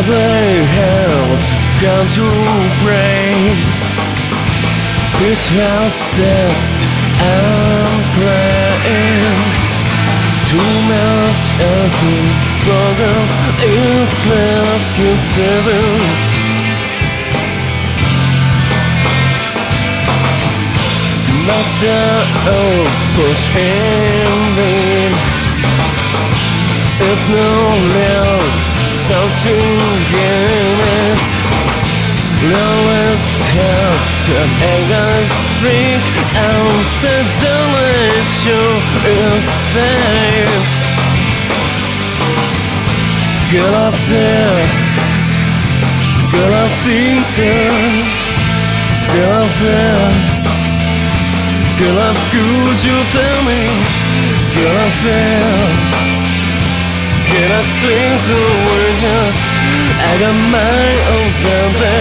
Other hands come to pray. This house dead and praying. Two mouths as if forgot It's like a seven. Master of push handles It's no real something in it Lowest health and angers freak And suddenly show is safe. Get up there. Get up things Get up there. Get up could you tell me Get up there. Get up things are just I got my own someday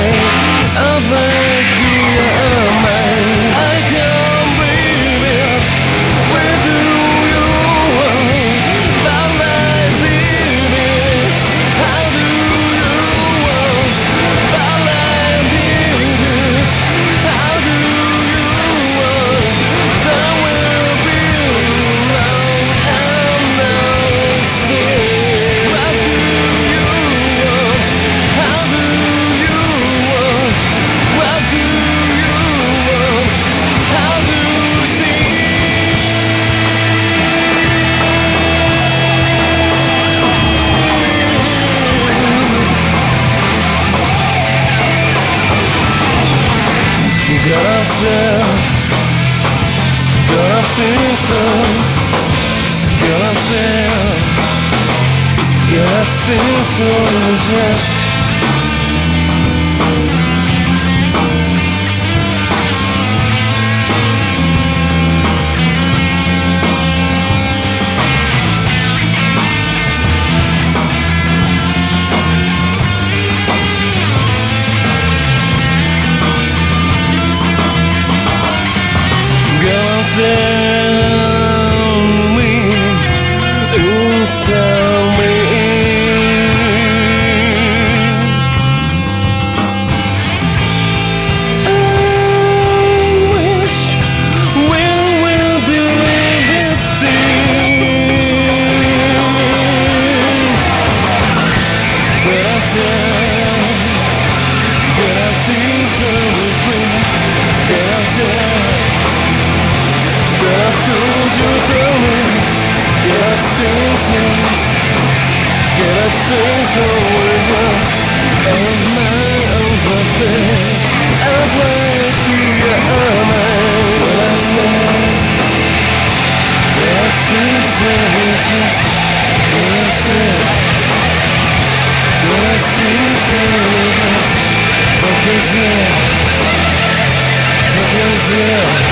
Gotta feel, gotta think so, gotta feel, gotta think so, just. But could you tell me Get thinking with us And my own birthday Yeah.